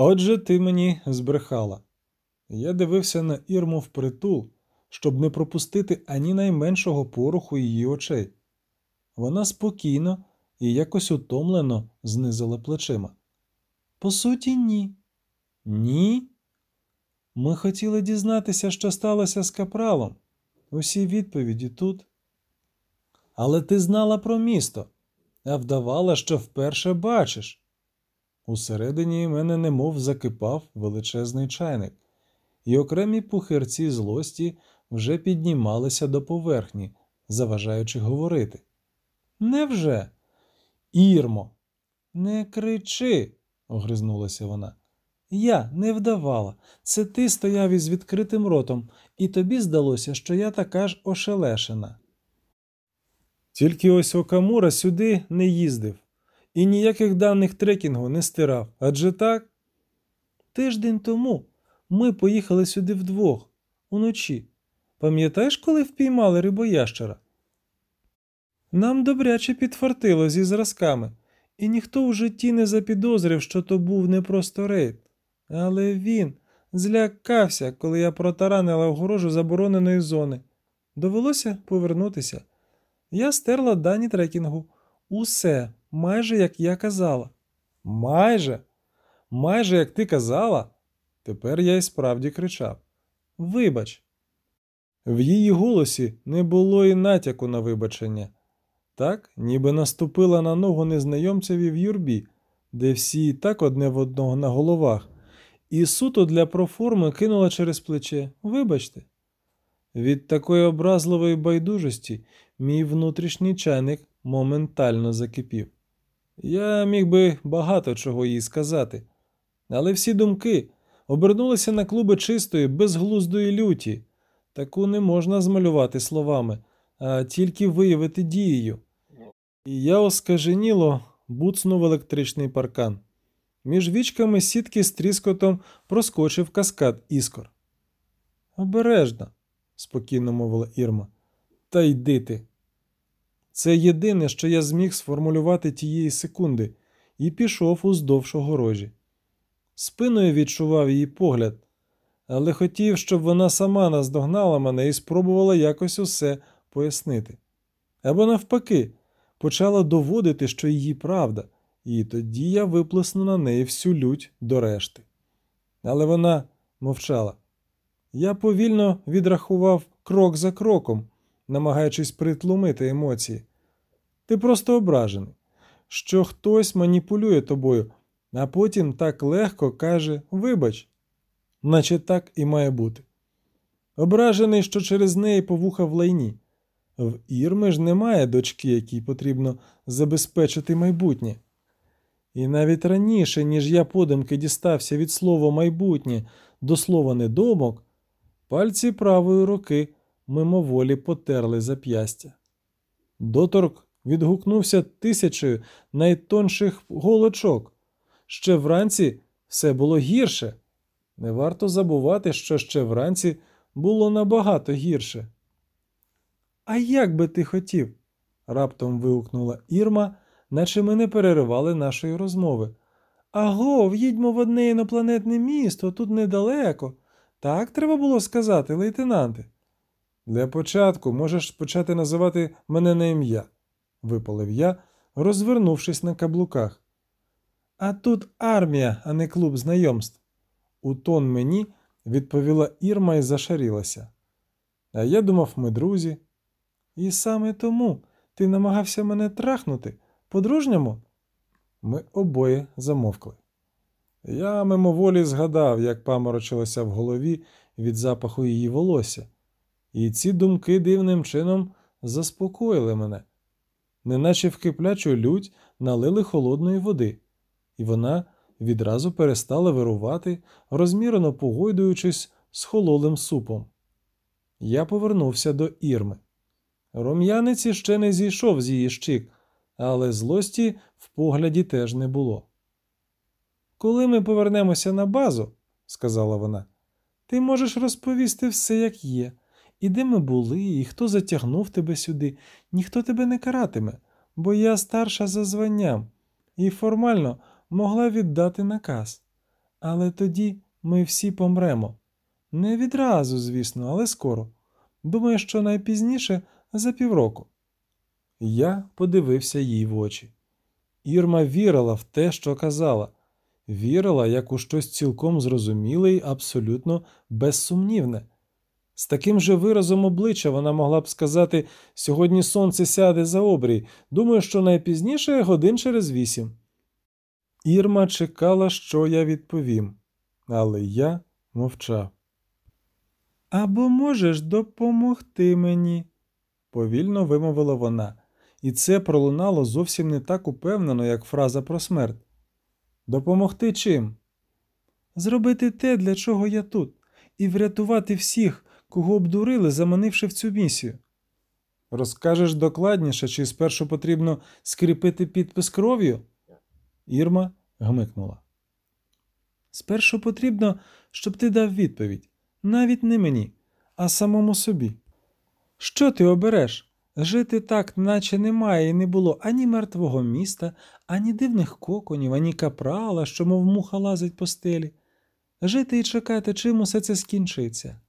Отже, ти мені збрехала. Я дивився на Ірму впритул, щоб не пропустити ані найменшого поруху її очей. Вона спокійно і якось утомлено знизила плечима. По суті, ні. Ні. Ми хотіли дізнатися, що сталося з капралом. Усі відповіді тут. Але ти знала про місто, а вдавала, що вперше бачиш. Усередині мене немов закипав величезний чайник, і окремі пухирці злості вже піднімалися до поверхні, заважаючи говорити. Невже? Ірмо, не кричи, огризнулася вона. Я не вдавала. Це ти стояв із відкритим ротом, і тобі здалося, що я така ж ошелешена. Тільки ось Окамура сюди не їздив і ніяких даних трекінгу не стирав. Адже так? Тиждень тому ми поїхали сюди вдвох, уночі. Пам'ятаєш, коли впіймали рибоящера? Нам добряче підфартило зі зразками, і ніхто в житті не запідозрив, що то був не просто рейд. Але він злякався, коли я протаранила огорожу забороненої зони. Довелося повернутися. Я стерла дані трекінгу. Усе, майже як я казала. Майже, майже як ти казала. Тепер я й справді кричав. Вибач. В її голосі не було і натяку на вибачення. Так, ніби наступила на ногу незнайомцеві в юрбі, де всі і так одне в одного на головах, і суто для проформи кинула через плече Вибачте. Від такої образливої байдужості мій внутрішній чайник моментально закипів. Я міг би багато чого їй сказати, але всі думки обернулися на клуби чистої, безглуздої люті. Таку не можна змалювати словами, а тільки виявити дією. І я оскаженіло буцнув електричний паркан. Між вічками сітки з тріскотом проскочив каскад іскор. Обережно, спокійно мовила Ірма. Та йди ти. Це єдине, що я зміг сформулювати тієї секунди, і пішов уздовж огорожі. Спиною відчував її погляд, але хотів, щоб вона сама наздогнала мене і спробувала якось усе пояснити. Або навпаки, почала доводити, що її правда, і тоді я виплесну на неї всю лють до решти. Але вона мовчала. Я повільно відрахував крок за кроком, намагаючись притлумити емоції. Ти просто ображений, що хтось маніпулює тобою, а потім так легко каже Вибач, наче так і має бути. Ображений, що через неї повуха в лайні. В Ірми ж немає дочки, якій потрібно забезпечити майбутнє. І навіть раніше, ніж я подумки дістався від слова майбутнє до слова недомок, пальці правої руки мимоволі потерли зап'ястя. Доторк відгукнувся тисячею найтонших голочок. Ще вранці все було гірше. Не варто забувати, що ще вранці було набагато гірше. А як би ти хотів? раптом вигукнула Ірма, наче ми не переривали нашої розмови. Аго, в'їдьмо в одне інопланетне місто, тут недалеко. Так треба було сказати, лейтенанте. Для початку можеш почати називати мене на ім'я, випалив я, розвернувшись на каблуках. А тут армія, а не клуб знайомств. У тон мені відповіла Ірма і зашарілася. А я думав, ми друзі. І саме тому ти намагався мене трахнути по-дружньому? Ми обоє замовкли. Я мимоволі згадав, як паморочилося в голові від запаху її волосся, і ці думки дивним чином заспокоїли мене, неначе в киплячу лють налили холодної води, і вона відразу перестала вирувати, розмірено погойдуючись з хололим супом. Я повернувся до Ірми. Рум'янець ще не зійшов з її щик, але злості в погляді теж не було. Коли ми повернемося на базу, сказала вона, ти можеш розповісти все, як є, і де ми були, і хто затягнув тебе сюди, ніхто тебе не каратиме, бо я старша за званням і формально могла віддати наказ. Але тоді ми всі помремо. Не відразу, звісно, але скоро. Думаю, що найпізніше за півроку. Я подивився їй в очі. Ірма вірила в те, що казала, вірила як у щось цілком зрозуміле і абсолютно безсумнівне. З таким же виразом обличчя вона могла б сказати сьогодні сонце сяде за обрій, думаю, що найпізніше годин через вісім. Ірма чекала, що я відповім, але я мовчав. Або можеш допомогти мені, повільно вимовила вона, і це пролунало зовсім не так упевнено, як фраза про смерть. Допомогти чим? Зробити те, для чого я тут, і врятувати всіх, кого обдурили, заманивши в цю місію. Розкажеш докладніше, чи спершу потрібно скріпити підпис кров'ю? Ірма гмикнула. Спершу потрібно, щоб ти дав відповідь, навіть не мені, а самому собі. Що ти обереш? Жити так, наче немає і не було ані мертвого міста, ані дивних коконів, ані капрала, що, мов муха лазить по стелі. Жити і чекати, чим усе це скінчиться.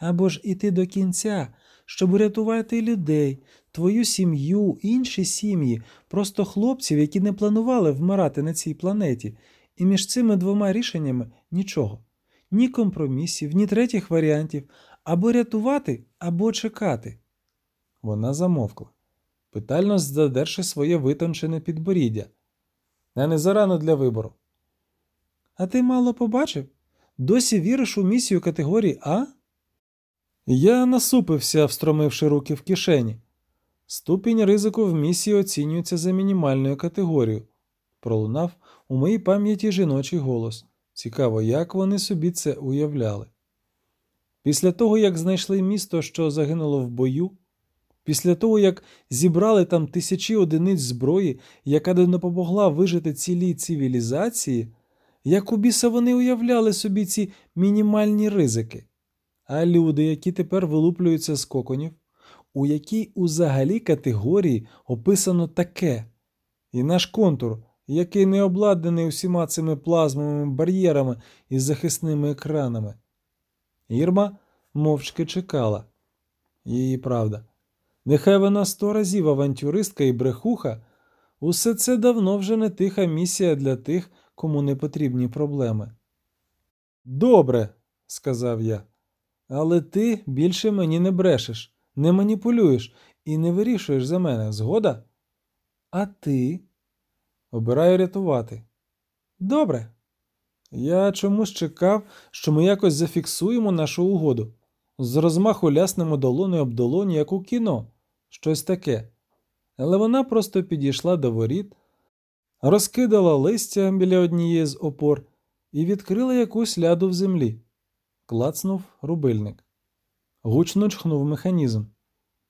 Або ж іти до кінця, щоб урятувати людей, твою сім'ю, інші сім'ї, просто хлопців, які не планували вмирати на цій планеті, і між цими двома рішеннями нічого, ні компромісів, ні третіх варіантів, або рятувати, або чекати. Вона замовкла, питально задерши своє витончене підборіддя. А не зарано для вибору. А ти мало побачив? Досі віриш у місію категорії А? Я насупився, встромивши руки в кишені. Ступінь ризику в місії оцінюється за мінімальною категорією. Пролунав у моїй пам'яті жіночий голос. Цікаво, як вони собі це уявляли. Після того, як знайшли місто, що загинуло в бою, після того, як зібрали там тисячі одиниць зброї, яка допомогла вижити цілій цивілізації, як у біса вони уявляли собі ці мінімальні ризики. А люди, які тепер вилуплюються з коконів, у якій узагалі категорії описано таке, і наш контур, який не обладнаний усіма цими плазмовими бар'єрами і захисними екранами. Ірма мовчки чекала. Її правда. Нехай вона сто разів авантюристка і брехуха, усе це давно вже не тиха місія для тих, кому не потрібні проблеми. Добре, сказав я, але ти більше мені не брешеш, не маніпулюєш і не вирішуєш за мене, згода? А ти? Обираю рятувати. Добре. Я чомусь чекав, що ми якось зафіксуємо нашу угоду. З розмаху ляснемо долоною об долоні, як у кіно, щось таке. Але вона просто підійшла до воріт, розкидала листя біля однієї з опор і відкрила якусь ляду в землі. Клацнув рубильник. Гучно чхнув механізм,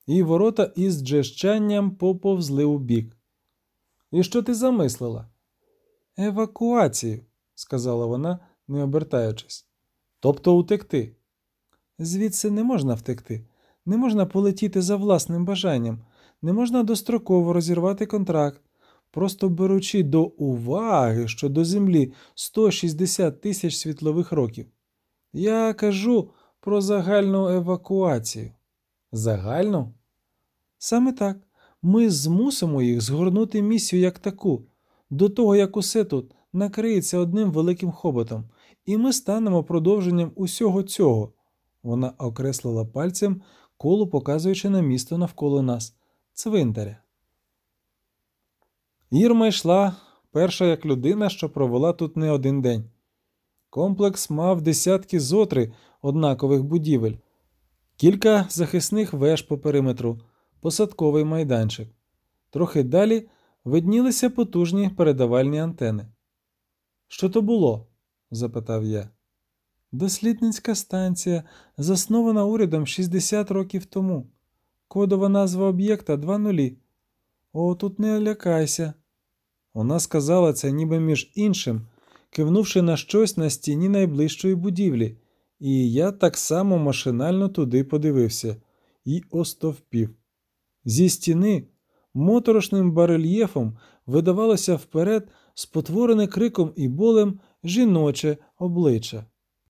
і ворота із джещанням поповзли у бік. І що ти замислила? Евакуацію, сказала вона, не обертаючись. Тобто утекти. Звідси не можна втекти, не можна полетіти за власним бажанням, не можна достроково розірвати контракт, просто беручи до уваги, що до землі 160 тисяч світлових років. Я кажу про загальну евакуацію. Загальну? Саме так. Ми змусимо їх згорнути місію як таку, до того як усе тут накриється одним великим хоботом, і ми станемо продовженням усього цього. Вона окреслила пальцем коло, показуючи на місто навколо нас, цвинтаря. Ірма йшла перша як людина, що провела тут не один день. Комплекс мав десятки зотри однакових будівель, кілька захисних веж по периметру, посадковий майданчик. Трохи далі виднілися потужні передавальні антени. Що то було? запитав я. Дослідницька станція, заснована урядом 60 років тому. Кодова назва об'єкта два нулі. О, тут не лякайся. Вона сказала це ніби між іншим, кивнувши на щось на стіні найближчої будівлі, і я так само машинально туди подивився і остовпів. Зі стіни моторошним барельєфом видавалося вперед, спотворене криком і болем жіноче обличчя.